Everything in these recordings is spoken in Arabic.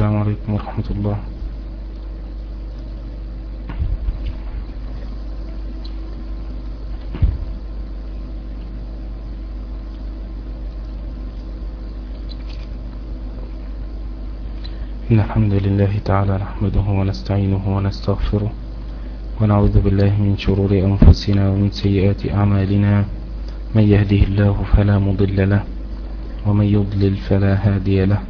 السلام عليكم ورحمة الله. إن الحمد لله تعالى نحمده ونستعينه ونستغفره ونعوذ بالله من شرور أنفسنا ومن سيئات أعمالنا. من يهده الله فلا مضل له ومن يضلل فلا هادي له.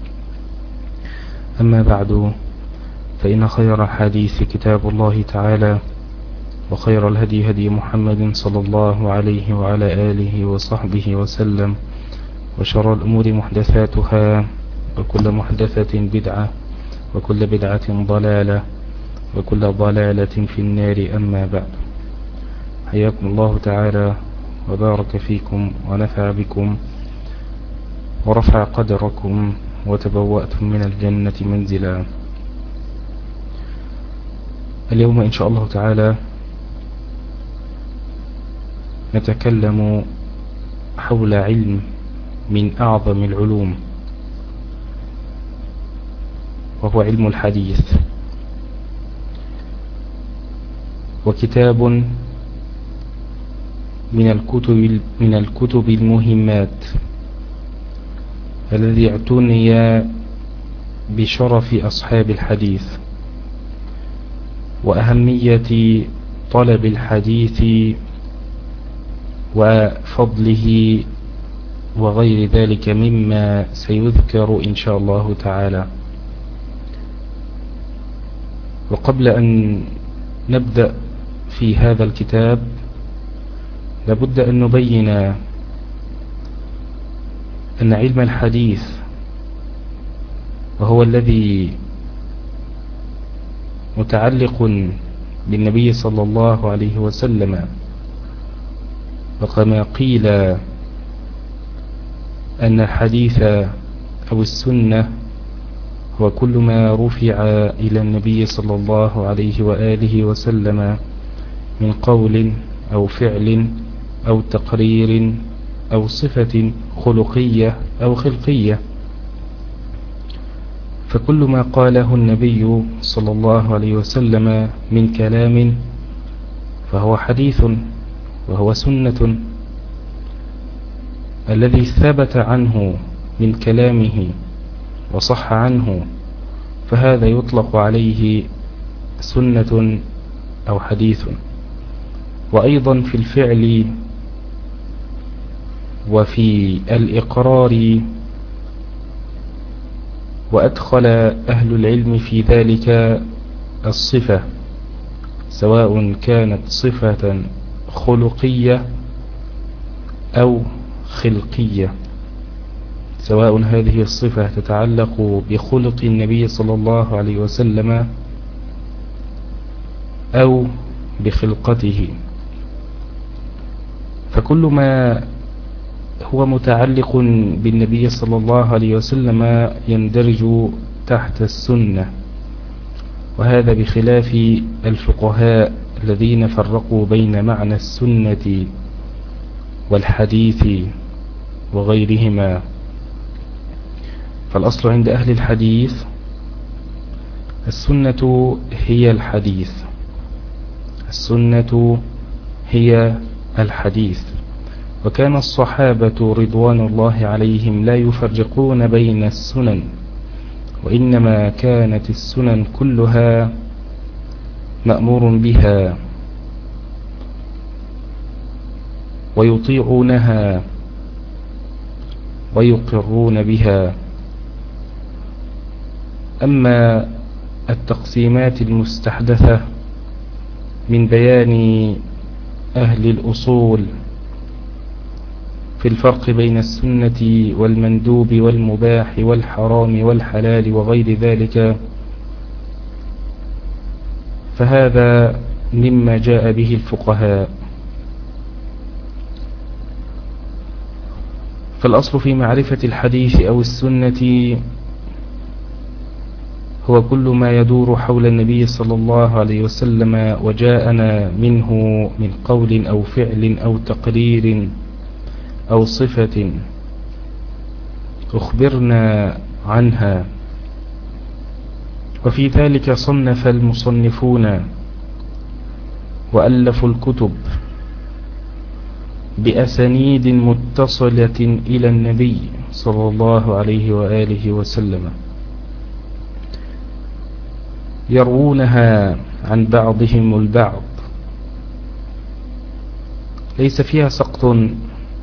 أما بعد فإن خير الحديث كتاب الله تعالى وخير الهدي هدي محمد صلى الله عليه وعلى آله وصحبه وسلم وشر الأمور محدثاتها وكل محدثة بدعة وكل بدعة ضلالة وكل ضلالة في النار أما بعد. حياكم الله تعالى وبارك فيكم ونفع بكم ورفع قدركم وتبوأتم من الجنة منزلا. اليوم إن شاء الله تعالى نتكلم حول علم من أعظم العلوم وهو علم الحديث. وكتاب من الكتب من الكتب المهمات. الذي اعتني بشرف أصحاب الحديث وأهمية طلب الحديث وفضله وغير ذلك مما سيذكر إن شاء الله تعالى. وقبل أن نبدأ في هذا الكتاب لابد أن نبين أن علم الحديث وهو الذي متعلق بالنبي صلى الله عليه وسلم. وكما قيل أن الحديث أو السنة هو كل ما رفع إلى النبي صلى الله عليه وآله وسلم من قول أو فعل أو تقرير أو صفة خلقية أو خلقية. فكل ما قاله النبي صلى الله عليه وسلم من كلام فهو حديث وهو سنة. الذي ثبت عنه من كلامه وصح عنه فهذا يطلق عليه سنة أو حديث. وأيضا في الفعل وفي الإقرار وأدخل أهل العلم في ذلك الصفة سواء كانت صفة خلقية أو خلقية سواء هذه الصفة تتعلق بخلق النبي صلى الله عليه وسلم أو بخلقته. فكل ما هو متعلق بالنبي صلى الله عليه وسلم يندرج تحت السنة وهذا بخلاف الفقهاء الذين فرقوا بين معنى السنة والحديث وغيرهما. فالأصل عند أهل الحديث السنة هي الحديث السنة هي الحديث. وكان الصحابة رضوان الله عليهم لا يفرقون بين السنن وإنما كانت السنن كلها مأمور بها ويطيعونها ويقرون بها. أما التقسيمات المستحدثة من بيان أهل الأصول في الفرق بين السنة والمندوب والمباح والحرام والحلال وغير ذلك فهذا مما جاء به الفقهاء. فالأصل في معرفة الحديث أو السنة هو كل ما يدور حول النبي صلى الله عليه وسلم وجاءنا منه من قول أو فعل أو تقرير أو صفة أخبرنا عنها. وفي ذلك صنف المصنفون وألفوا الكتب بأسانيد متصلة إلى النبي صلى الله عليه وآله وسلم يروونها عن بعضهم البعض. ليس فيها سقط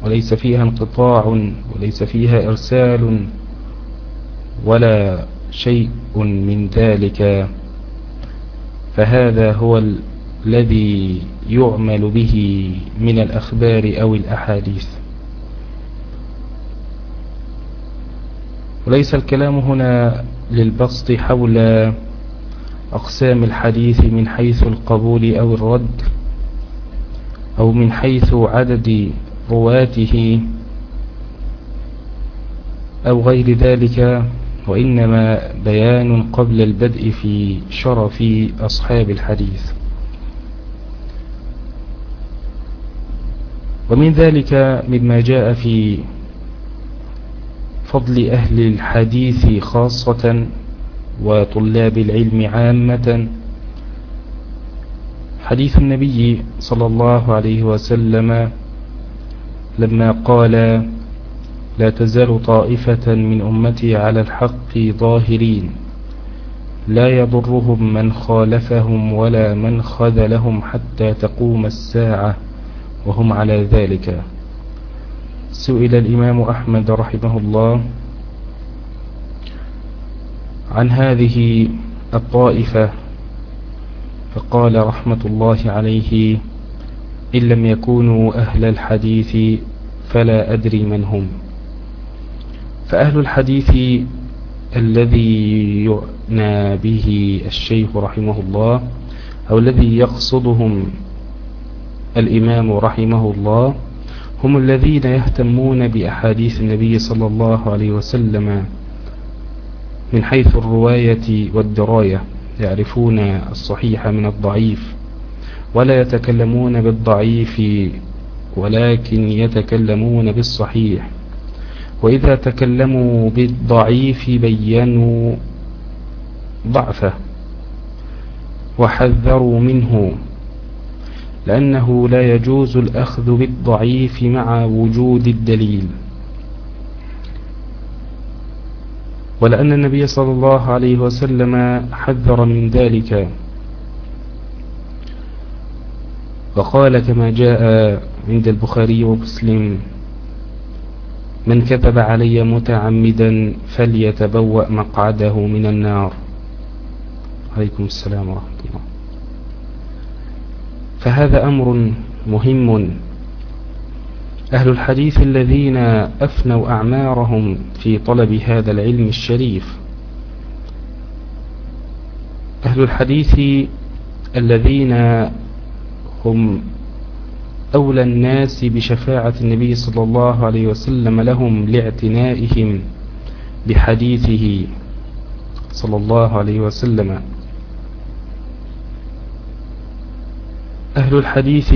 وليس فيها انقطاع وليس فيها إرسال ولا شيء من ذلك. فهذا هو الذي يعمل به من الأخبار أو الأحاديث. وليس الكلام هنا للبسط حول أقسام الحديث من حيث القبول أو الرد أو من حيث عدد رواته أو غير ذلك وإنما بيان قبل البدء في شرف أصحاب الحديث. ومن ذلك مما جاء في فضل أهل الحديث خاصة وطلاب العلم عامة. حديث النبي صلى الله عليه وسلم لما قال لا تزال طائفة من أمتي على الحق ظاهرين. لا يضرهم من خالفهم ولا من خذلهم حتى تقوم الساعة وهم على ذلك. سئل الإمام أحمد رحمه الله عن هذه الطائفة فقال رحمة الله عليه إن لم يكونوا أهل الحديث فلا أدري من هم. فأهل الحديث الذي يعنى به الشيخ رحمه الله أو الذي يقصدهم الإمام رحمه الله هم الذين يهتمون بأحاديث النبي صلى الله عليه وسلم من حيث الرواية والدراية يعرفون الصحيح من الضعيف. ولا يتكلمون بالضعيف ولكن يتكلمون بالصحيح. وإذا تكلموا بالضعيف بينوا ضعفه وحذروا منه لأنه لا يجوز الأخذ بالضعيف مع وجود الدليل. ولأن النبي صلى الله عليه وسلم حذر من ذلك. وقال كما جاء عند البخاري ومسلم من كذب علي متعمدا فليتبوأ مقعده من النار. عليكم السلام ورحمة الله. فهذا أمر مهم. أهل الحديث الذين أفنوا أعمارهم في طلب هذا العلم الشريف أهل الحديث الذين هم أولى الناس بشفاعة النبي صلى الله عليه وسلم لهم لاعتنائهم بحديثه صلى الله عليه وسلم. أهل الحديث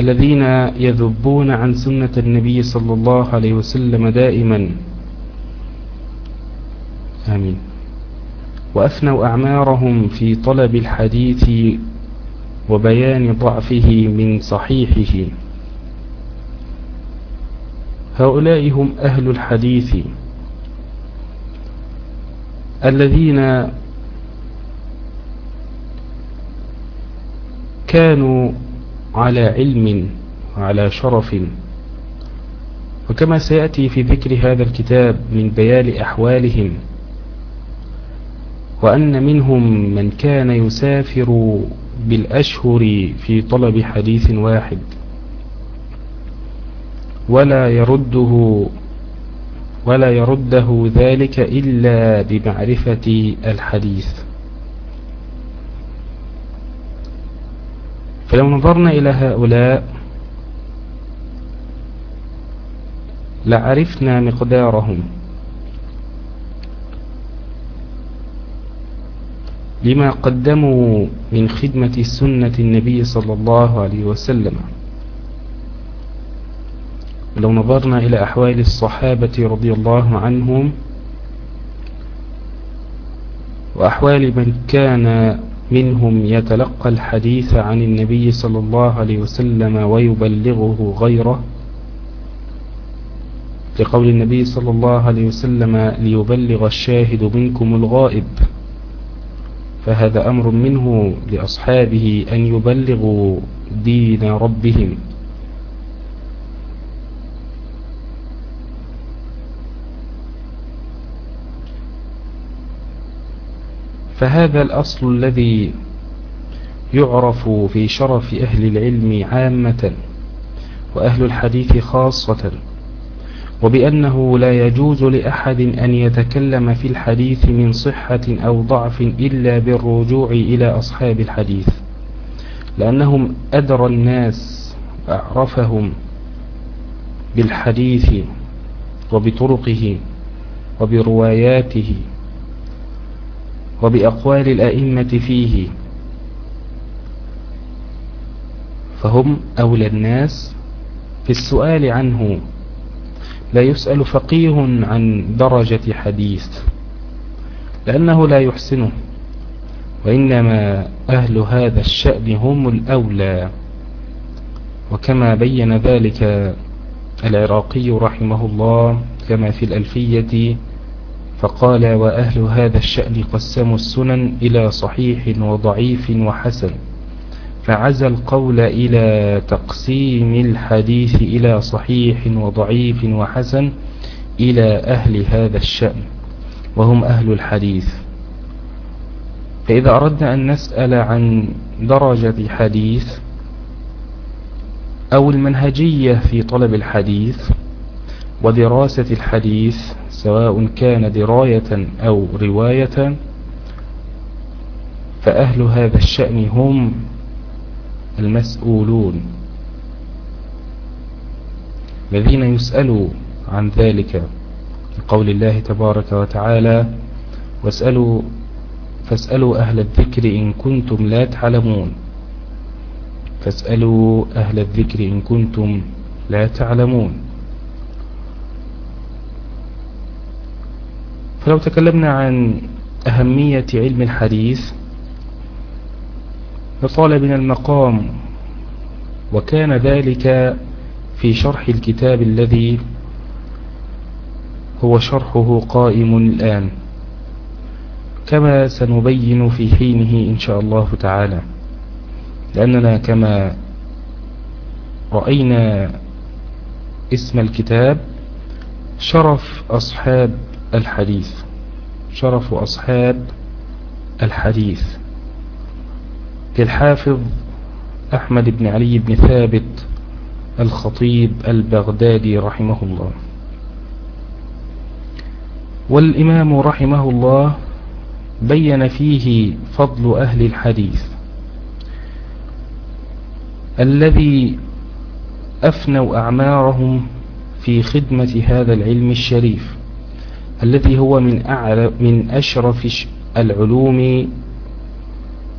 الذين يذبون عن سنة النبي صلى الله عليه وسلم دائما. آمين. وأفنوا أعمارهم في طلب الحديث وبيان ضعفه من صحيحه. هؤلاء هم أهل الحديث الذين كانوا على علم وعلى شرف. وكما سيأتي في ذكر هذا الكتاب من بيان أحوالهم وأن منهم من كان يسافر بالأشهر في طلب حديث واحد ولا يرده ولا يرده ذلك إلا بمعرفة الحديث. فلو نظرنا إلى هؤلاء لعرفنا مقدارهم. لما قدموا من خدمة سنة النبي صلى الله عليه وسلم. لو نظرنا إلى أحوال الصحابة رضي الله عنهم وأحوال من كان منهم يتلقى الحديث عن النبي صلى الله عليه وسلم ويبلغه غيره لقول النبي صلى الله عليه وسلم ليبلغ الشاهد منكم الغائب. فهذا أمر منه لأصحابه أن يبلغوا دين ربهم. فهذا الأصل الذي يعرف في شرف أهل العلم عامة وأهل الحديث خاصة. وبأنه لا يجوز لأحد أن يتكلم في الحديث من صحة أو ضعف إلا بالرجوع إلى أصحاب الحديث لأنهم أدرى الناس أعرفهم بالحديث وبطرقه وبرواياته وبأقوال الأئمة فيه. فهم أولى الناس في السؤال عنه لا يسأل فقيه عن درجة حديث لأنه لا يحسنه وإنما أهل هذا الشأن هم الأولى. وكما بين ذلك العراقي رحمه الله كما في الألفية فقال وأهل هذا الشأن قسموا السنن إلى صحيح وضعيف وحسن. فعزى القول إلى تقسيم الحديث إلى صحيح وضعيف وحسن إلى أهل هذا الشأن وهم أهل الحديث. فإذا أردنا أن نسأل عن درجة حديث أو المنهجية في طلب الحديث ودراسة الحديث سواء كان دراية أو رواية فأهل هذا الشأن هم المسؤولون الذين يسألوا عن ذلك قول الله تبارك وتعالى واسألوا فاسألوا أهل الذكر إن كنتم لا تعلمون فاسألوا أهل الذكر إن كنتم لا تعلمون فلو تكلمنا عن أهمية علم الحديث بنا المقام. وكان ذلك في شرح الكتاب الذي هو شرحه قائم الآن. كما سنبين في حينه إن شاء الله تعالى. لأننا كما رأينا اسم الكتاب شرف أصحاب الحديث. شرف أصحاب الحديث. للحافظ أحمد بن علي بن ثابت الخطيب البغدادي رحمه الله. والإمام رحمه الله بين فيه فضل أهل الحديث الذي أفنوا أعمارهم في خدمة هذا العلم الشريف الذي هو من, من أشرف العلوم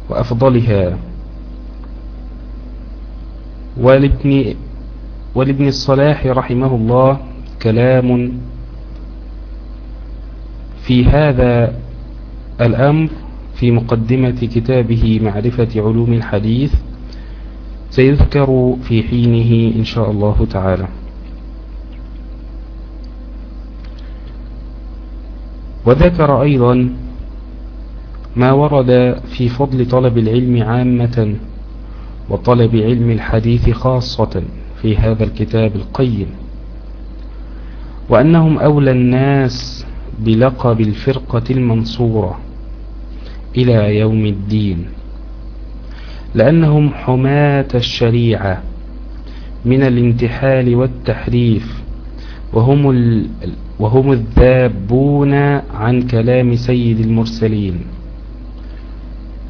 وأفضلها ولابن, ولابن الصلاح رحمه الله كلام في هذا الأمر في مقدمة كتابه معرفة علوم الحديث سيذكر في حينه إن شاء الله تعالى. وذكر أيضا ما ورد في فضل طلب العلم عامة وطلب علم الحديث خاصة في هذا الكتاب القيم وأنهم أولى الناس بلقب الفرقة المنصورة إلى يوم الدين لأنهم حماة الشريعة من الانتحال والتحريف وهم. وهم الذابون عن كلام سيد المرسلين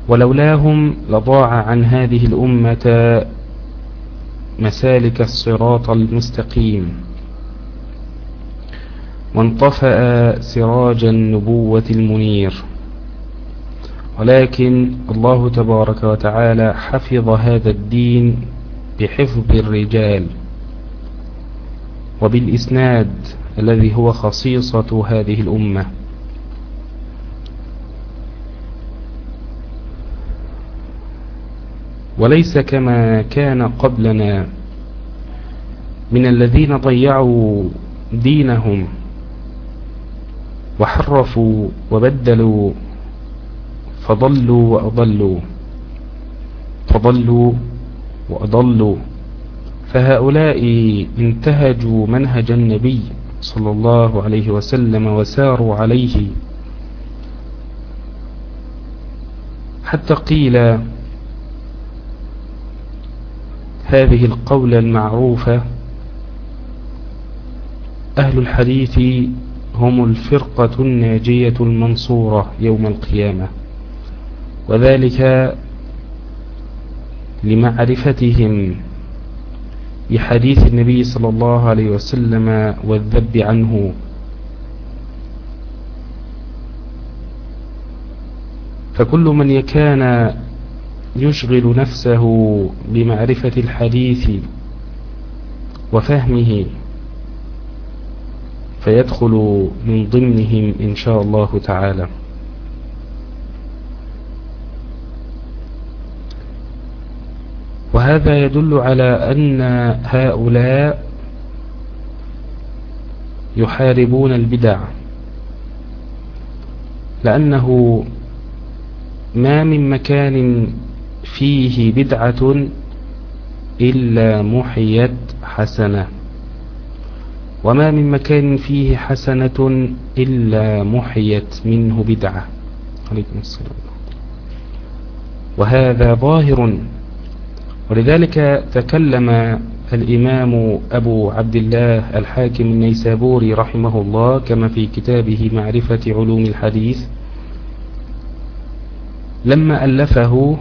ولولاهم لضاع عن هذه الأمة مسالك الصراط المستقيم. وانطفأ سراج النبوة المنير. ولكن الله تبارك وتعالى حفظ هذا الدين بحفظ الرجال وبالإسناد الذي هو خصيصة هذه الأمة. وليس كما كان قبلنا. من الذين ضيعوا دينهم وحرفوا وبدلوا فضلوا وأضلوا فضلوا وأضلوا. فهؤلاء انتهجوا منهج النبي صلى الله عليه وسلم وساروا عليه. حتى قيل هذه القولة المعروفة أهل الحديث هم الفرقة الناجية المنصورة يوم القيامة وذلك لمعرفتهم بحديث النبي صلى الله عليه وسلم والذب عنه. فكل من كان يشغل نفسه بمعرفة الحديث وفهمه فيدخل من ضمنهم إن شاء الله تعالى. وهذا يدل على أن هؤلاء يحاربون البدع لأنه ما من مكان فيه بدعة إلا محيت حسنة. وما من مكان فيه حسنة إلا محيت منه بدعة. عليكم السلام. وهذا ظاهر. ولذلك تكلم الإمام أبو عبد الله الحاكم النيسابوري رحمه الله كما في كتابه معرفة علوم الحديث. لما ألفه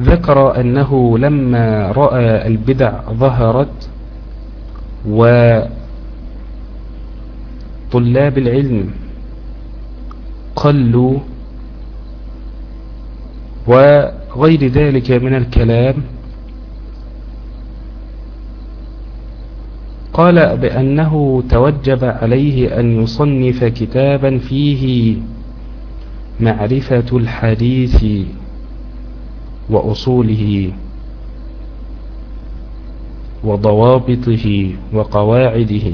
ذكر أنه لما رأى البدع ظهرت وطلاب العلم قلوا وغير ذلك من الكلام قال بأنه توجب عليه أن يصنف كتابا فيه معرفة الحديث. وأصوله وضوابطه وقواعده.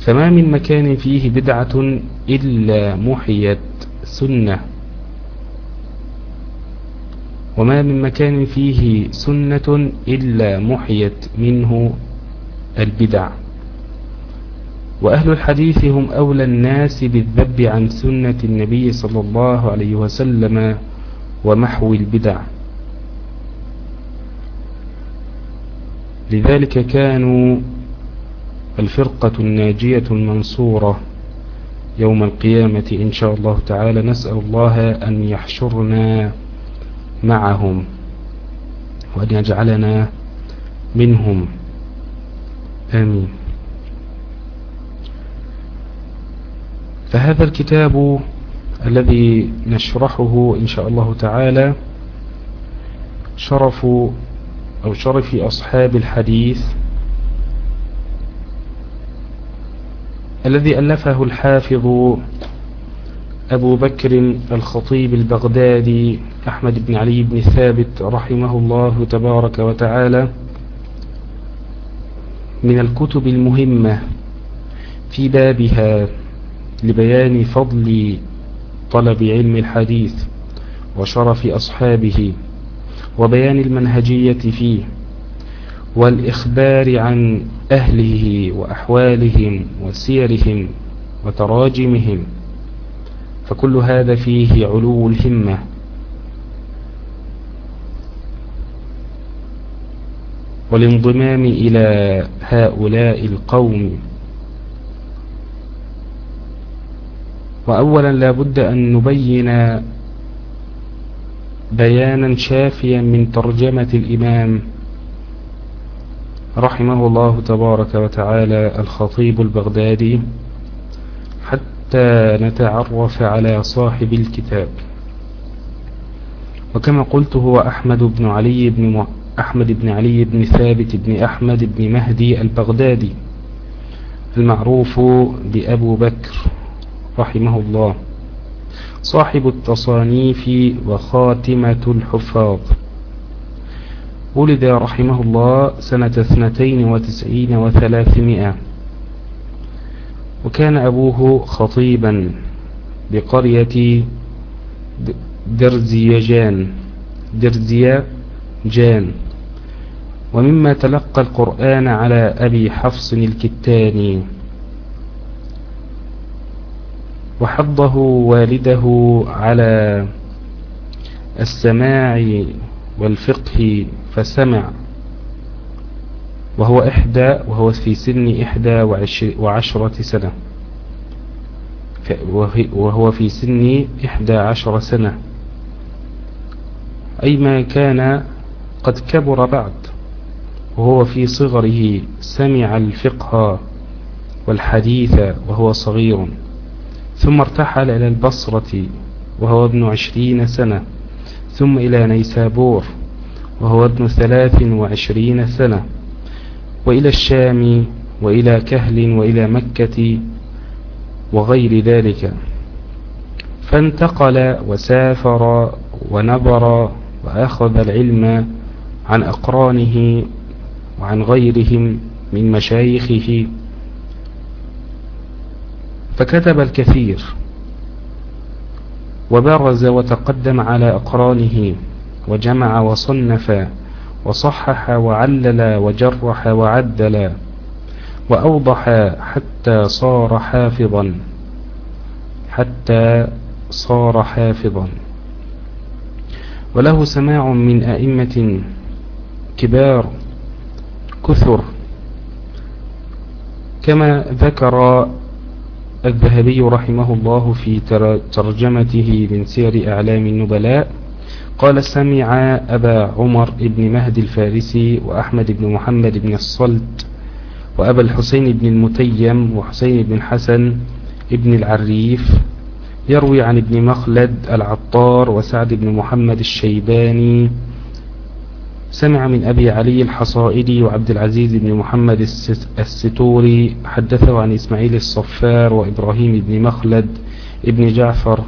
فما من مكان فيه بدعة إلا محيت سنة. وما من مكان فيه سنة إلا محيت منه البدع. وأهل الحديث هم أولى الناس بالذب عن سنة النبي صلى الله عليه وسلم ومحو البدع. لذلك كانوا الفرقة الناجية المنصورة يوم القيامة إن شاء الله تعالى. نسأل الله أن يحشرنا معهم وأن يجعلنا منهم. آمين. فهذا الكتاب الذي نشرحه إن شاء الله تعالى شرف أو شرف أصحاب الحديث الذي ألفه الحافظ أبو بكر الخطيب البغدادي أحمد بن علي بن ثابت رحمه الله تبارك وتعالى من الكتب المهمة في بابها. لبيان فضل طلب علم الحديث وشرف أصحابه وبيان المنهجية فيه والإخبار عن أهله وأحوالهم وسيرهم وتراجمهم فكل هذا فيه علو الهمة. والانضمام إلى هؤلاء القوم وأولا لا بد أن نبين بيانا شافيا من ترجمة الإمام رحمه الله تبارك وتعالى الخطيب البغدادي حتى نتعرف على صاحب الكتاب. وكما قلت هو أحمد بن علي بن أحمد بن علي بن ثابت بن أحمد بن مهدي البغدادي المعروف بأبو بكر. رحمه الله صاحب التصانيف وخاتمة الحفاظ. ولد رحمه الله سنة اثنتين وتسعين وثلاثمائة. وكان أبوه خطيبا بقرية درزيجان. درزيجان. ومما تلقى القرآن على أبي حفص الكتاني. وحضه والده على السماع والفقه فسمع. وهو إحدى وهو في سن إحدى وعشرة سنة. وهو في سن إحدى عشر سنة. أي ما كان قد كبر بعد. وهو في صغره سمع الفقه والحديث وهو صغير. ثم ارتحل إلى البصرة وهو ابن عشرين سنة. ثم إلى نيسابور وهو ابن ثلاث وعشرين سنة. وإلى الشام وإلى كهل وإلى مكة وغير ذلك. فانتقل وسافر ونبر وأخذ العلم عن أقرانه وعن غيرهم من مشايخه. فكتب الكثير وبرز وتقدم على أقرانه وجمع وصنف وصحح وعلل وجرح وعدل وأوضح حتى صار حافظا حتى صار حافظا. وله سماع من أئمة كبار كثر كما ذكر الذهبي رحمه الله في ترجمته من سير أعلام النبلاء قال سمع أبا عمر بن مهد الفارسي وأحمد بن محمد بن الصلت وأبا الحسين بن المتيم وحسين بن حسن بن العريف يروي عن ابن مخلد العطار وسعد بن محمد الشيباني سمع من أبي علي الحصائدي وعبد العزيز بن محمد الستوري حدثه عن إسماعيل الصفار وإبراهيم بن مخلد ابن جعفر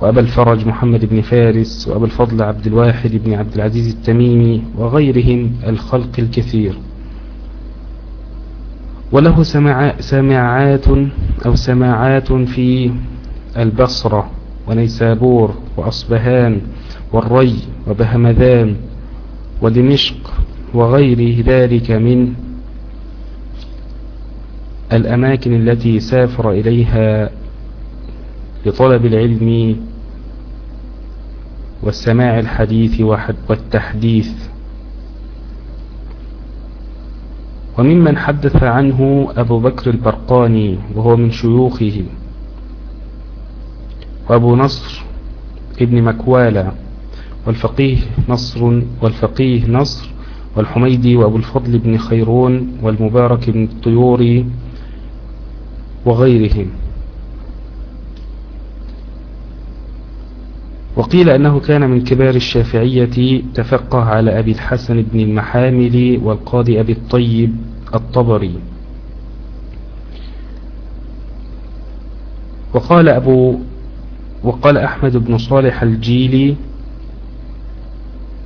وأبا الفرج محمد بن فارس وأبا الفضل عبد الواحد بن عبد العزيز التميمي وغيرهم الخلق الكثير. وله سماعات أو سماعات في البصرة ونيسابور وأصبهان والري وبهمذان ودمشق وغير ذلك من الأماكن التي سافر إليها لطلب العلم والسماع الحديث والتحديث. وممن حدث عنه أبو بكر البرقاني وهو من شيوخه وأبو نصر ابن مكوالا والفقيه نصر والفقيه نصر والحميدي وأبو الفضل بن خيرون والمبارك بن الطيوري وغيرهم. وقيل أنه كان من كبار الشافعية تفقه على أبي الحسن بن المحامل والقاضي أبي الطيب الطبري. وقال أبو وقال أحمد بن صالح الجيلي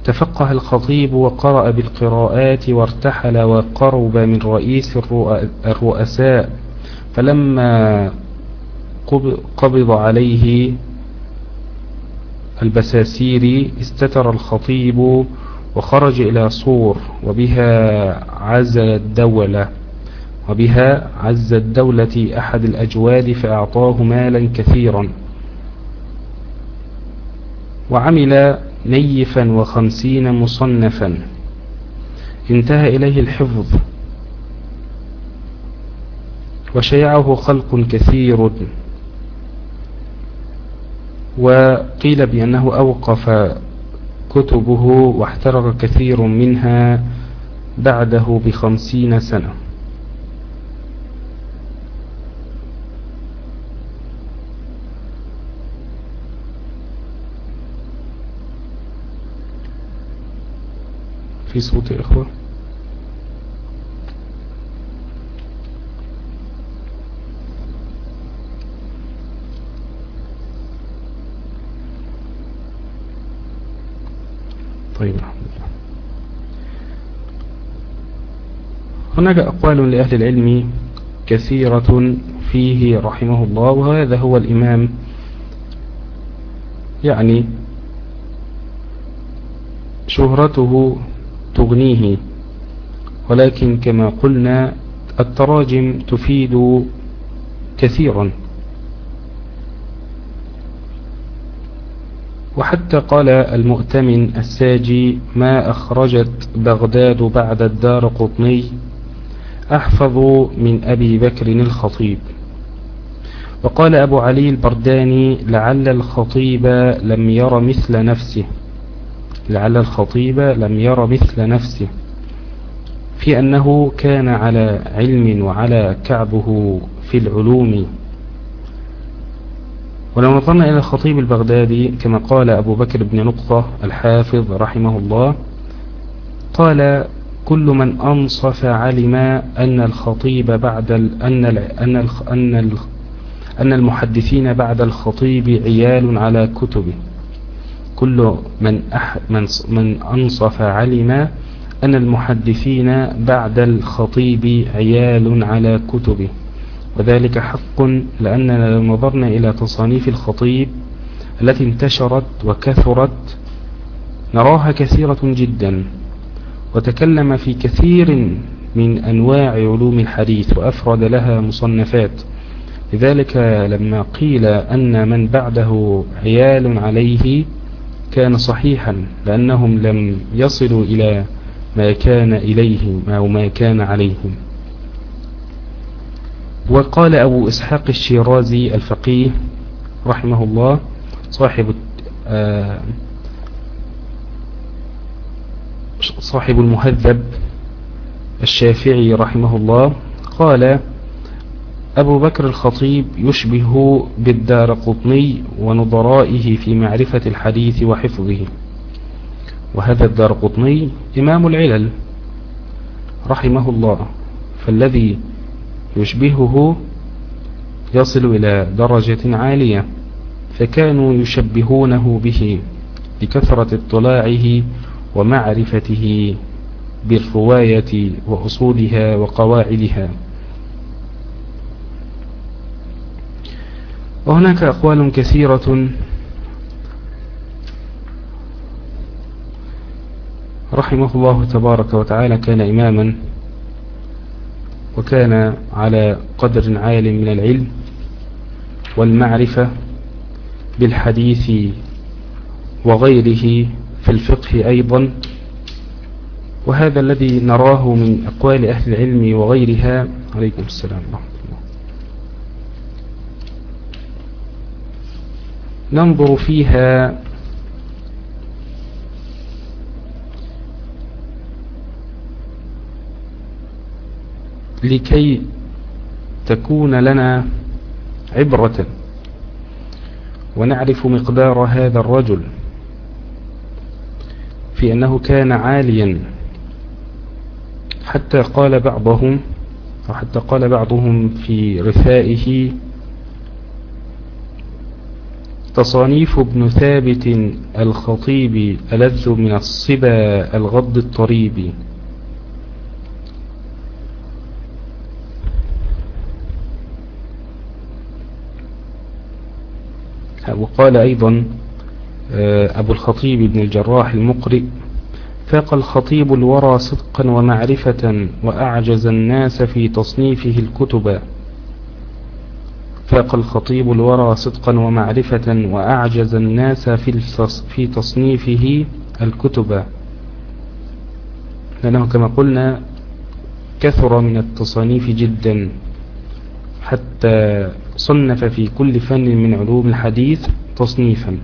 تفقه الخطيب وقرأ بالقراءات وارتحل وقرب من رئيس الرؤساء فلما قبض عليه البساسير استتر الخطيب وخرج إلى صور وبها عز الدولة وبها عز الدولة أحد الأجواد فأعطاه مالا كثيرا. وعمل نيفا وخمسين مصنفا. انتهى إليه الحفظ. وشيعه خلق كثير. وقيل بأنه أوقف كتبه واحترق كثير منها بعده بخمسين سنة. في صوت يا إخوة. طيب الحمد لله. هناك أقوال لأهل العلم كثيرة فيه رحمه الله وهذا هو الإمام. يعني شهرته تغنيه. ولكن كما قلنا التراجم تفيد كثيرا. وحتى قال المؤتمن الساجي ما أخرجت بغداد بعد الدار قطني أحفظ من أبي بكر الخطيب. وقال أبو علي البرداني لعل الخطيب لم ير مثل نفسه. لعل الخطيب لم ير مثل نفسه في أنه كان على علم وعلى كعبه في العلوم. ولو نظرنا إلى الخطيب البغدادي كما قال أبو بكر بن نقطة الحافظ رحمه الله قال كل من أنصف علم أن الخطيب بعد أن أن أن, أن المحدثين بعد الخطيب عيال على كتبه. كل من أح من من أنصف علم أن المحدثين بعد الخطيب عيال على كتبه وذلك حق لأننا لو نظرنا إلى تصانيف الخطيب التي انتشرت وكثرت نراها كثيرة جدا. وتكلم في كثير من أنواع علوم الحديث وأفرد لها مصنفات. لذلك لما قيل أن من بعده عيال عليه كان صحيحا لأنهم لم يصلوا إلى ما كان إليه أو ما كان عليهم. وقال أبو إسحاق الشيرازي الفقيه رحمه الله صاحب آه، صاحب المهذب الشافعي رحمه الله قال أبو بكر الخطيب يشبه بالدار قطني ونظرائه في معرفة الحديث وحفظه. وهذا الدار قطني إمام العلل رحمه الله فالذي يشبهه يصل إلى درجة عالية فكانوا يشبهونه به لكثرة اطلاعه ومعرفته بالرواية وأصولها وقواعدها. وهناك أقوال كثيرة. رحمه الله تبارك وتعالى كان إماما وكان على قدر عال من العلم والمعرفة بالحديث وغيره في الفقه أيضا. وهذا الذي نراه من أقوال أهل العلم وغيرها. عليكم السلام ورحمة الله ننظر فيها. لكي تكون لنا عبرة. ونعرف مقدار هذا الرجل في أنه كان عاليا. حتى قال بعضهم وحتى قال بعضهم في رثائه تصانيف ابن ثابت الخطيب ألذ من الصبا الغض الطريب. وقال أيضا آه، أبو الخطيب بن الجراح المقرئ فاق الخطيب الورى صدقا ومعرفة وأعجز الناس في تصنيفه الكتب. فاق الخطيب الورى صدقا ومعرفة وأعجز الناس في تصنيفه الكتب. لأنه كما قلنا كثر من التصانيف جدا حتى صنف في كل فن من علوم الحديث تصنيفا.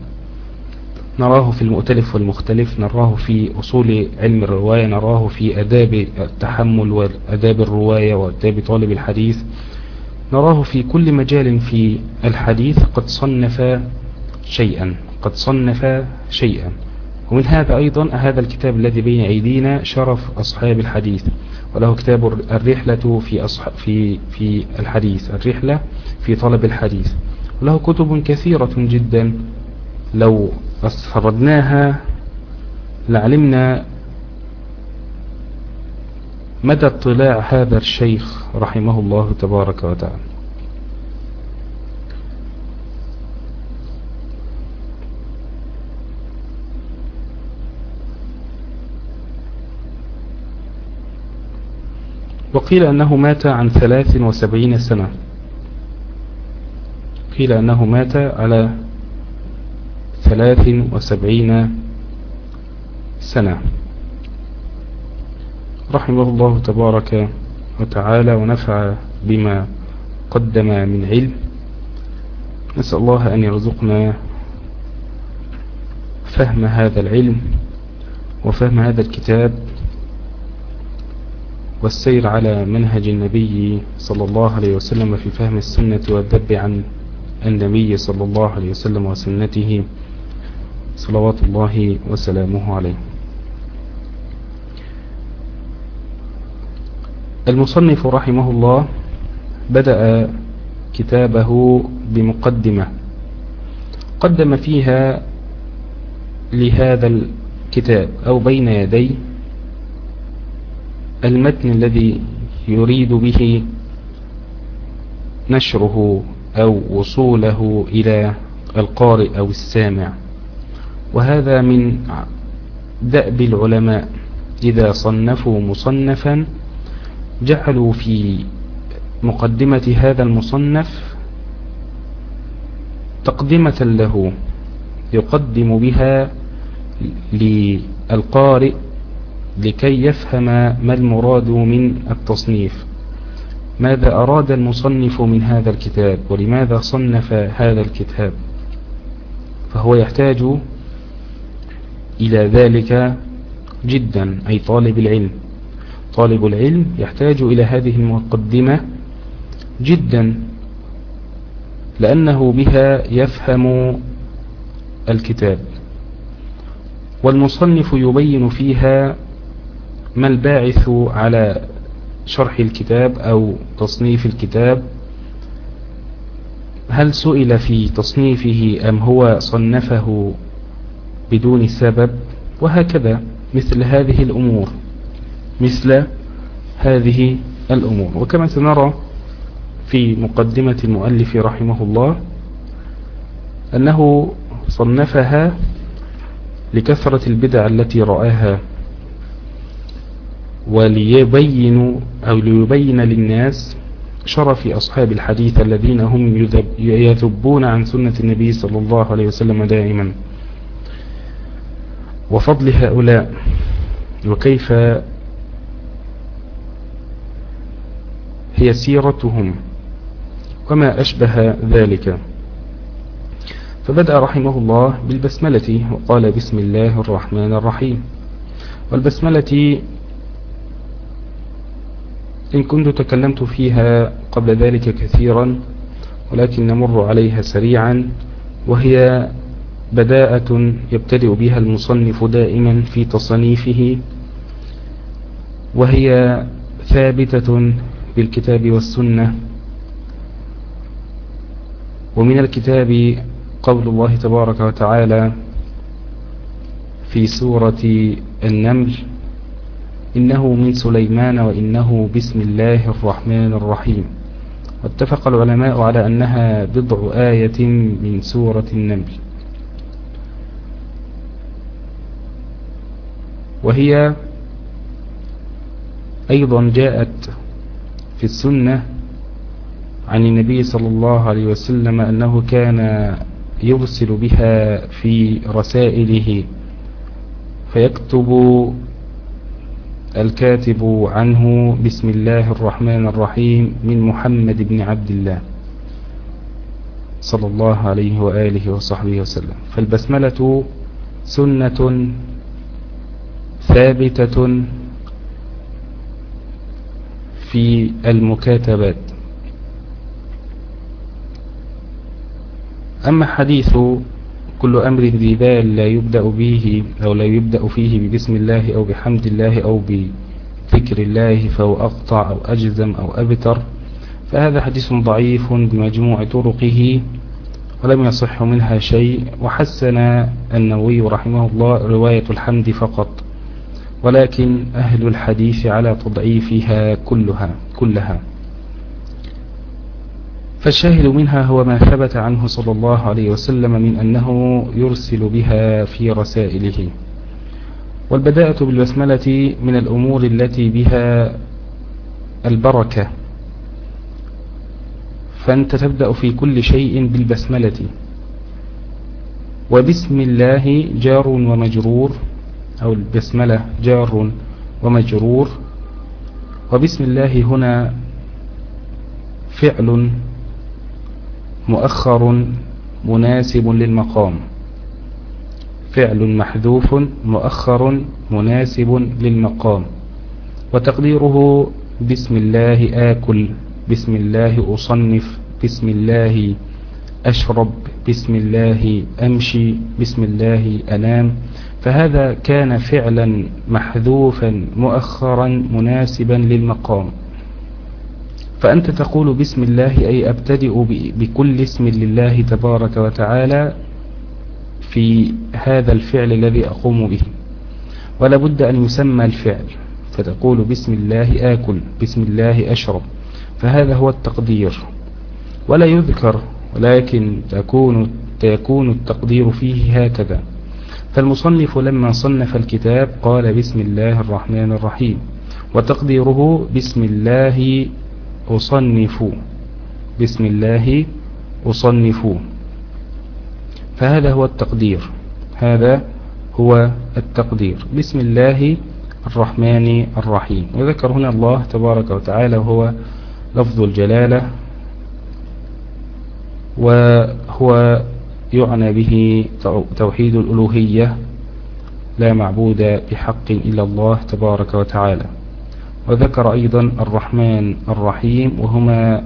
نراه في المؤتلف والمختلف نراه في أصول علم الرواية نراه في أداب التحمل وأداب الرواية وأداب طالب الحديث. نراه في كل مجال في الحديث قد صنف شيئا قد صنف شيئا. ومن هذا أيضا هذا الكتاب الذي بين أيدينا شرف أصحاب الحديث. وله كتاب الرحلة في, أصح في, في الحديث الرحلة في طلب الحديث. وله كتب كثيرة جدا. لو فردناها لعلمنا مدى اطلاع هذا الشيخ رحمه الله تبارك وتعالى؟ وقيل أنه مات عن ثلاث وسبعين سنة. قيل أنه مات على ثلاث وسبعين سنة. رحمه الله تبارك وتعالى ونفع بما قدم من علم. نسأل الله أن يرزقنا فهم هذا العلم وفهم هذا الكتاب والسير على منهج النبي صلى الله عليه وسلم في فهم السنة والذب عن النبي صلى الله عليه وسلم وسنته صلوات الله وسلامه عليه. المصنف رحمه الله بدأ كتابه بمقدمة. قدم فيها لهذا الكتاب أو بين يدي المتن الذي يريد به نشره أو وصوله إلى القارئ أو السامع. وهذا من دأب العلماء إذا صنفوا مصنفا جعلوا في مقدمة هذا المصنف تقدمة له يقدم بها للقارئ لكي يفهم ما المراد من التصنيف. ماذا أراد المصنف من هذا الكتاب ولماذا صنف هذا الكتاب؟ فهو يحتاج إلى ذلك جدا أي طالب العلم. طالب العلم يحتاج إلى هذه المقدمة جدا لأنه بها يفهم الكتاب. والمصنف يبين فيها ما الباعث على شرح الكتاب أو تصنيف الكتاب. هل سئل في تصنيفه أم هو صنفه بدون سبب؟ وهكذا مثل هذه الأمور. مثل هذه الأمور. وكما سنرى في مقدمة المؤلف رحمه الله أنه صنفها لكثرة البدع التي رآها وليبين أو ليبين للناس شرف أصحاب الحديث الذين هم يذبون عن سنة النبي صلى الله عليه وسلم دائما. وفضل هؤلاء وكيف هي سيرتهم وما أشبه ذلك. فبدأ رحمه الله بالبسملة وقال بسم الله الرحمن الرحيم. والبسملة إن كنت تكلمت فيها قبل ذلك كثيرا ولكن نمر عليها سريعا وهي بداءة يبتدئ بها المصنف دائما في تصنيفه وهي ثابتة بالكتاب والسنة ومن الكتاب قول الله تبارك وتعالى في سورة النمل إنه من سليمان وإنه بسم الله الرحمن الرحيم. واتفق العلماء على أنها بضع آية من سورة النمل. وهي أيضا جاءت في السنة عن النبي صلى الله عليه وسلم أنه كان يرسل بها في رسائله فيكتب الكاتب عنه بسم الله الرحمن الرحيم من محمد بن عبد الله صلى الله عليه وآله وصحبه وسلم. فالبسملة سنة ثابتة في المكاتبات. أما حديث كل أمر ذي بال لا يبدأ به أو لا يبدأ فيه ببسم الله أو بحمد الله أو بذكر الله فهو أقطع أو أجزم أو أبتر فهذا حديث ضعيف بمجموع طرقه ولم يصح منها شيء وحسن النووي رحمه الله رواية الحمد فقط. ولكن أهل الحديث على تضعيفها كلها كلها. فالشاهد منها هو ما ثبت عنه صلى الله عليه وسلم من أنه يرسل بها في رسائله. والبداءة بالبسملة من الأمور التي بها البركة. فأنت تبدأ في كل شيء بالبسملة. وبسم الله جار ومجرور. أو البسملة جار ومجرور. وبسم الله هنا فعل مؤخر مناسب للمقام. فعل محذوف مؤخر مناسب للمقام. وتقديره بسم الله آكل بسم الله أصنف بسم الله أشرب بسم الله أمشي بسم الله أنام. فهذا كان فعلا محذوفا مؤخرا مناسبا للمقام. فأنت تقول بسم الله أي أبتدئ بكل اسم لله تبارك وتعالى في هذا الفعل الذي أقوم به. ولا بد أن يسمى الفعل. فتقول بسم الله آكل. بسم الله أشرب. فهذا هو التقدير. ولا يذكر ولكن تكون يكون التقدير فيه هكذا. فالمصنف لما صنف الكتاب قال بسم الله الرحمن الرحيم وتقديره بسم الله أصنف بسم الله أصنف. فهذا هو التقدير هذا هو التقدير. بسم الله الرحمن الرحيم. وذكر هنا الله تبارك وتعالى هو لفظ الجلالة وهو يعنى به توحيد الألوهية لا معبود بحق إلا الله تبارك وتعالى. وذكر أيضا الرحمن الرحيم وهما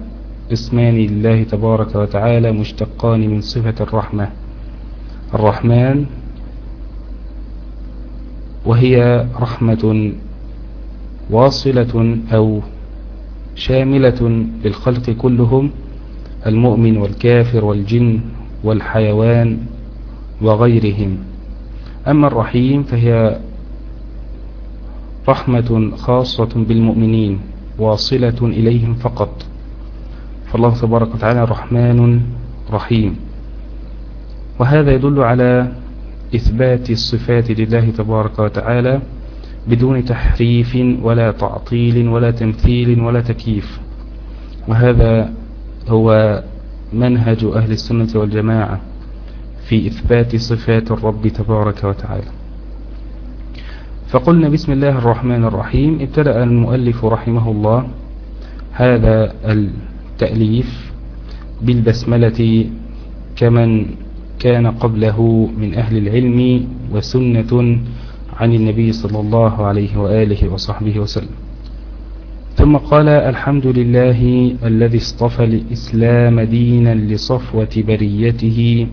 اسمان لله تبارك وتعالى مشتقان من صفة الرحمة. الرحمن وهي رحمة واصلة أو شاملة للخلق كلهم المؤمن والكافر والجن والحيوان وغيرهم. أما الرحيم فهي رحمة خاصة بالمؤمنين واصلة إليهم فقط. فالله تبارك وتعالى رحمن رحيم. وهذا يدل على إثبات الصفات لله تبارك وتعالى بدون تحريف ولا تعطيل ولا تمثيل ولا تكييف. وهذا هو منهج أهل السنة والجماعة في إثبات صفات الرب تبارك وتعالى. فقلنا بسم الله الرحمن الرحيم. ابتدأ المؤلف رحمه الله هذا التأليف بالبسملة كمن كان قبله من أهل العلم وسنة عن النبي صلى الله عليه وآله وصحبه وسلم. ثم قال الحمد لله الذي اصطفى الإسلام دينا لصفوة بريته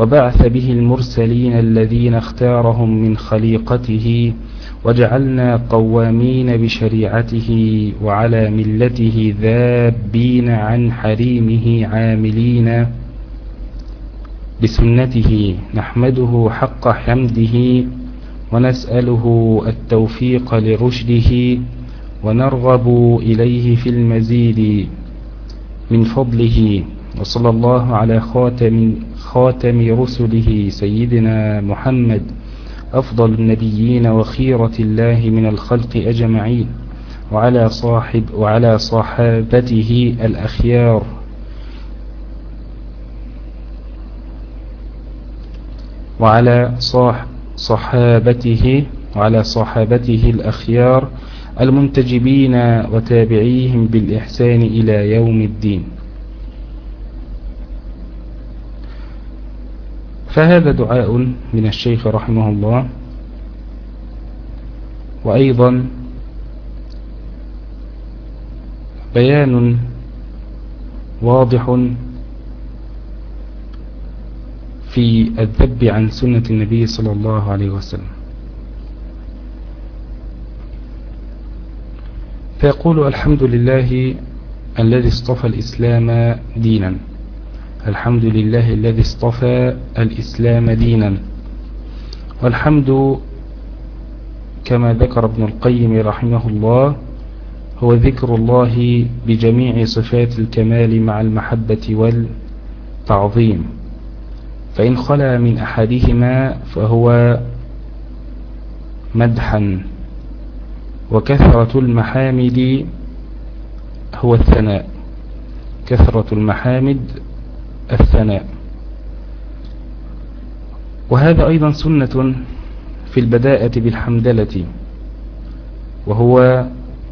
وبعث به المرسلين الذين اختارهم من خليقته وجعلنا قوامين بشريعته وعلى ملته ذابين عن حريمه عاملين. بسنته نحمده حق حمده ونسأله التوفيق لرشده ونرغب إليه في المزيد من فضله وصلى الله على خاتم, خاتم رسله سيدنا محمد أفضل النبيين وخيرة الله من الخلق أجمعين وعلى صاحب وعلى صحابته الأخيار. وعلى صاح صحابته وعلى صحابته الأخيار. المنتجبين وتابعيهم بالإحسان إلى يوم الدين. فهذا دعاء من الشيخ رحمه الله. وأيضا بيان واضح في الذب عن سنة النبي صلى الله عليه وسلم. فيقول الحمد لله الذي اصطفى الإسلام دينا. الحمد لله الذي اصطفى الإسلام دينا. والحمد كما ذكر ابن القيم رحمه الله هو ذكر الله بجميع صفات الكمال مع المحبة والتعظيم. فإن خلا من أحدهما فهو مدحا. وكثرة المحامد هو الثناء. كثرة المحامد الثناء. وهذا أيضا سنة في البداءة بالحمدلة. وهو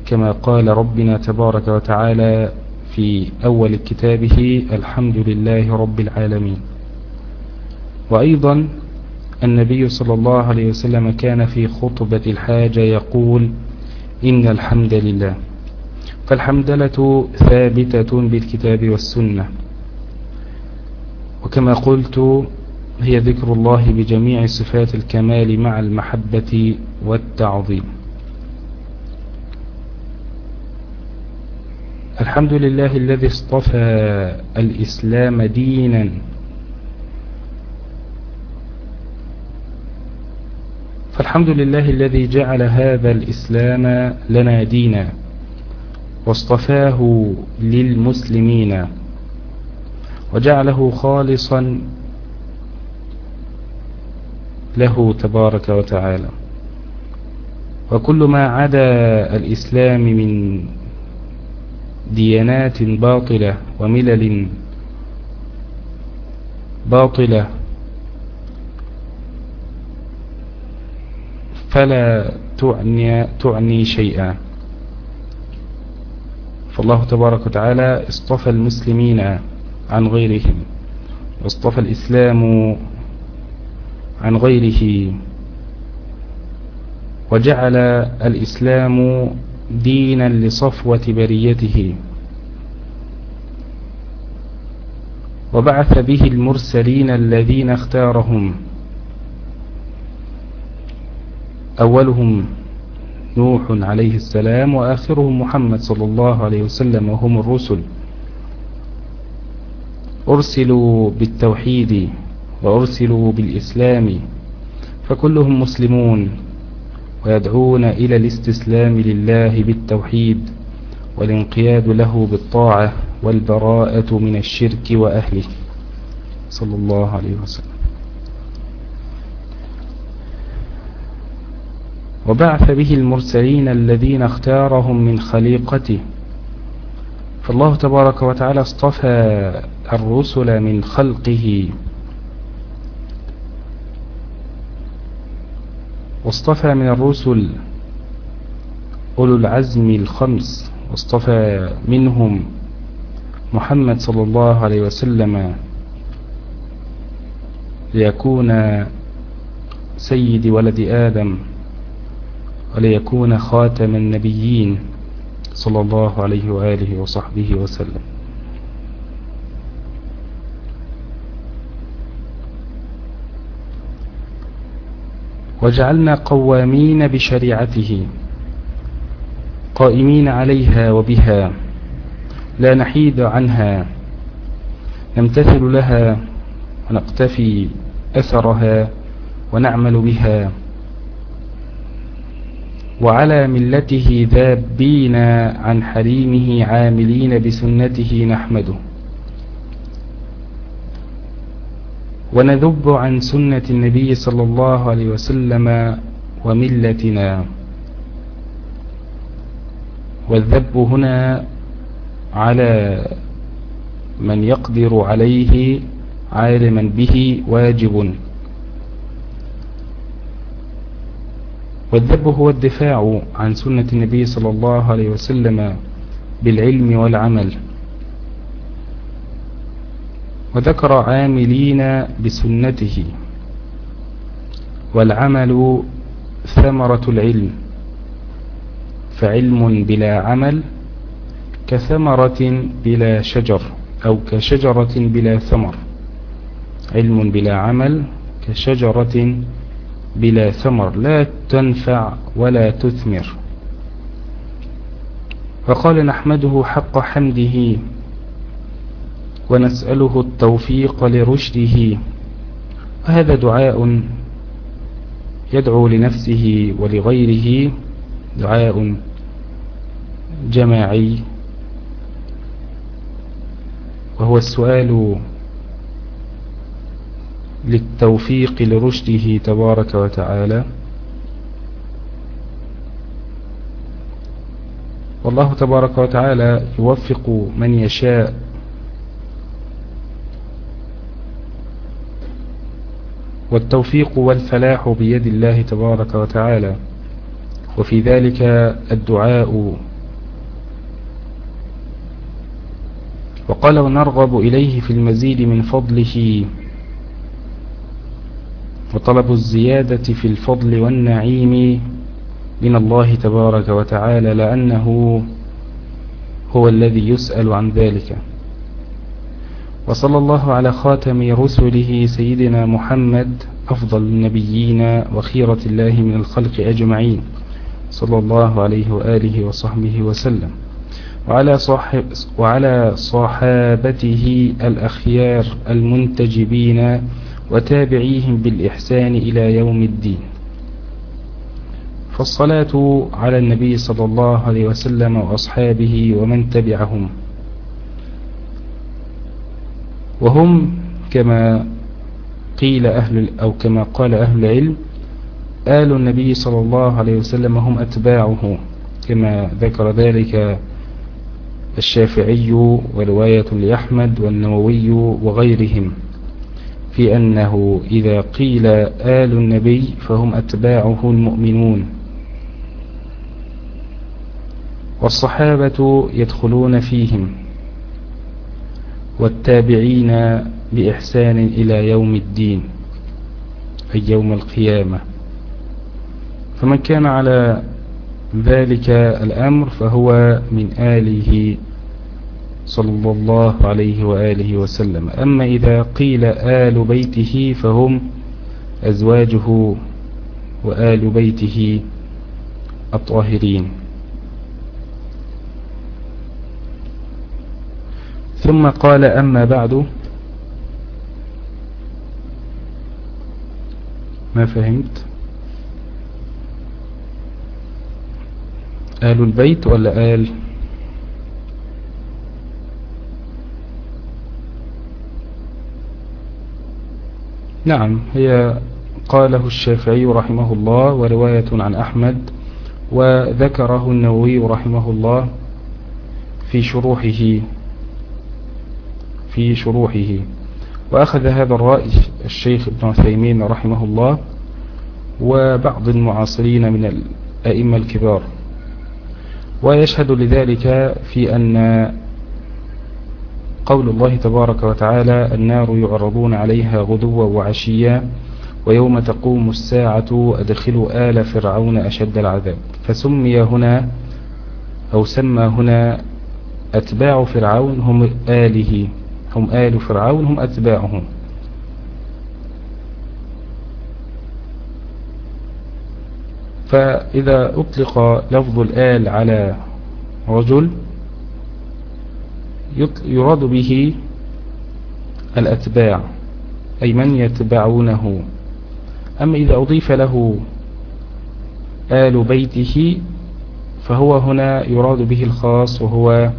كما قال ربنا تبارك وتعالى في أول كتابه الحمد لله رب العالمين. وأيضا النبي صلى الله عليه وسلم كان في خطبة الحاجة يقول إن الحمد لله. فالحمدلة ثابتة بالكتاب والسنة. وكما قلت هي ذكر الله بجميع صفات الكمال مع المحبة والتعظيم. الحمد لله الذي اصطفى الإسلام دينا فالحمد لله الذي جعل هذا الإسلام لنا دينا واصطفاه للمسلمين وجعله خالصا له تبارك وتعالى. وكل ما عدا الإسلام من ديانات باطلة وملل باطلة فلا تعني, تعني شيئا. فالله تبارك وتعالى اصطفى المسلمين عن غيرهم واصطفى الإسلام عن غيره وجعل الإسلام دينا لصفوة بريته. وبعث به المرسلين الذين اختارهم أولهم نوح عليه السلام وآخرهم محمد صلى الله عليه وسلم وهم الرسل. أرسلوا بالتوحيد وأرسلوا بالإسلام فكلهم مسلمون ويدعون إلى الاستسلام لله بالتوحيد والانقياد له بالطاعة والبراءة من الشرك وأهله. صلى الله عليه وسلم. وبعث به المرسلين الذين اختارهم من خليقته. فالله تبارك وتعالى اصطفى الرسل من خلقه. واصطفى من الرسل أولو العزم الخمس. واصطفى منهم محمد صلى الله عليه وسلم ليكون سيد ولد آدم. وليكون خاتم النبيين صلى الله عليه وآله وصحبه وسلم. وجعلنا قوامين بشريعته قائمين عليها وبها لا نحيد عنها نمتثل لها ونقتفي أثرها ونعمل بها. وعلى ملته ذابين عن حريمه عاملين بسنته نحمده. ونذب عن سنة النبي صلى الله عليه وسلم وملتنا. والذب هنا على من يقدر عليه عالما به واجب. والذب هو الدفاع عن سنة النبي صلى الله عليه وسلم بالعلم والعمل. وذكر عاملين بسنته. والعمل ثمرة العلم. فعلم بلا عمل كثمرة بلا شجر أو كشجرة بلا ثمر. علم بلا عمل كشجرة بلا ثمر. لا تنفع ولا تثمر. فقال نحمده حق حمده ونسأله التوفيق لرشده. وهذا دعاء يدعو لنفسه ولغيره. دعاء جماعي. وهو السؤال للتوفيق لرشده تبارك وتعالى. والله تبارك وتعالى يوفق من يشاء. والتوفيق والفلاح بيد الله تبارك وتعالى. وفي ذلك الدعاء. وقال ونرغب إليه في المزيد من فضله. وطلب الزيادة في الفضل والنعيم من الله تبارك وتعالى لأنه هو الذي يسأل عن ذلك. وصلى الله على خاتم رسله سيدنا محمد أفضل النبيين وخيرة الله من الخلق أجمعين. صلى الله عليه وآله وصحبه وسلم. وعلى, صاحب وعلى صحابته الأخيار المنتجبين وتابعيهم بالإحسان إلى يوم الدين. فالصلاة على النبي صلى الله عليه وسلم وأصحابه ومن تبعهم. وهم كما قيل أهل أو كما قال أهل العلم آل النبي صلى الله عليه وسلم هم أتباعه كما ذكر ذلك الشافعي ورواية لأحمد والنووي وغيرهم. في أنه إذا قيل آل النبي فهم أتباعه المؤمنون. والصحابة يدخلون فيهم والتابعين بإحسان إلى يوم الدين أي يوم القيامة. فمن كان على ذلك الأمر فهو من آله صلى الله عليه وآله وسلم. أما إذا قيل آل بيته فهم أزواجه وآل بيته الطاهرين. ثم قال أما بعد. ما فهمت؟ آل البيت ولا آل نعم هي قاله الشافعي رحمه الله ورواية عن أحمد وذكره النووي رحمه الله في شروحه في شروحه. وأخذ هذا الرأي الشيخ ابن عثيمين رحمه الله وبعض المعاصرين من الأئمة الكبار. ويشهد لذلك في أن قول الله تبارك وتعالى النار يعرضون عليها غدوا وعشيا ويوم تقوم الساعة أدخلوا آل فرعون أشد العذاب. فسمي هنا أو سمى هنا أتباع فرعون هم آله. هم آل فرعون هم أتباعهم. فإذا أطلق لفظ الآل على رجل يراد به الأتباع أي من يتبعونه. أما إذا أضيف له آل بيته فهو هنا يراد به الخاص وهو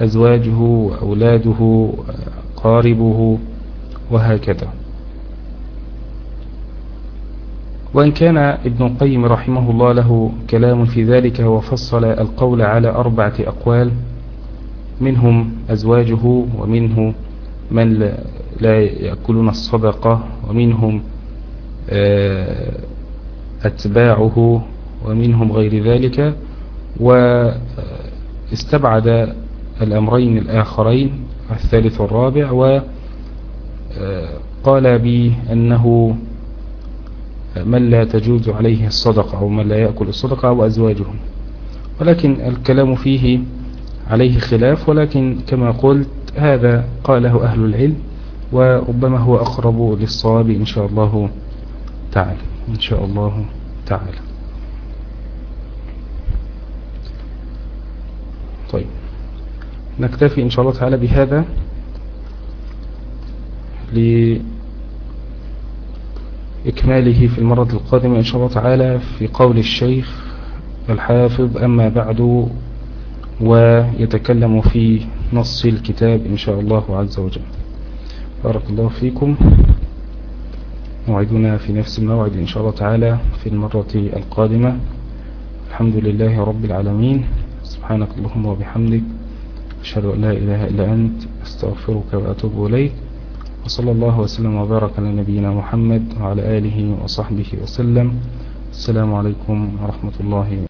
أزواجه وأولاده قاربه وهكذا. وإن كان ابن القيم رحمه الله له كلام في ذلك وفصل القول على أربعة أقوال منهم أزواجه ومنه من لا يأكلون الصدقة ومنهم آه، أتباعه ومنهم غير ذلك. واستبعد الأمرين الآخرين الثالث والرابع وقال بأنه من لا تجوز عليه الصدقة أو من لا يأكل الصدقة أو أزواجهم ولكن الكلام فيه عليه خلاف ولكن كما قلت هذا قاله أهل العلم وربما هو أقرب للصواب إن شاء الله تعالى إن شاء الله تعالى. طيب نكتفي إن شاء الله تعالى بهذا لإكماله في المرة القادمة إن شاء الله تعالى في قول الشيخ الحافظ أما بعد ويتكلم في نص الكتاب إن شاء الله عز وجل. بارك الله فيكم. موعدنا في نفس الموعد إن شاء الله تعالى في المرة القادمة. الحمد لله رب العالمين. سبحانك اللهم وبحمدك. أشهد أن لا إله إلا أنت. أستغفرك وأتوب إليك. وصلى الله وسلم وبارك على نبينا محمد وعلى آله وصحبه وسلم. السلام عليكم ورحمة الله